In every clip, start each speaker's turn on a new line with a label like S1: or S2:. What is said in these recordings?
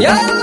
S1: 呀。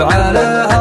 S1: وعشايا